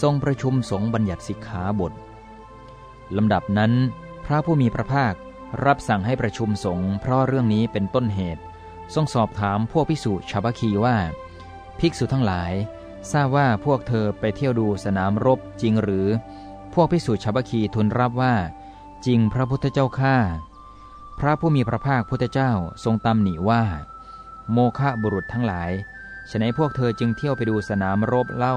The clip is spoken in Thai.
ทรงประชุมสงฆ์บัญญัติสิกขาบทลำดับนั้น พระผู้มีพระภาครับสั่งให้ประชุมสงฆ์เพราะเรื่องนี้เป็นต้นเหตุ ทรงสอบถามพวกภิกษุชาวบคีว่า ภิกษุทั้งหลาย ทราบว่าพวกเธอไปเที่ยวดูสนามรบจริงหรือ พวกภิกษุชาวบคีทูลรับว่า จริงพระพุทธเจ้าข้าพระผู้มีพระภาคพุทธเจ้าทรงตำหนิว่า โมฆะบุรุษทั้งหลายฉนัยพวกเธอจึงเที่ยวไปดูสนามรบเล่า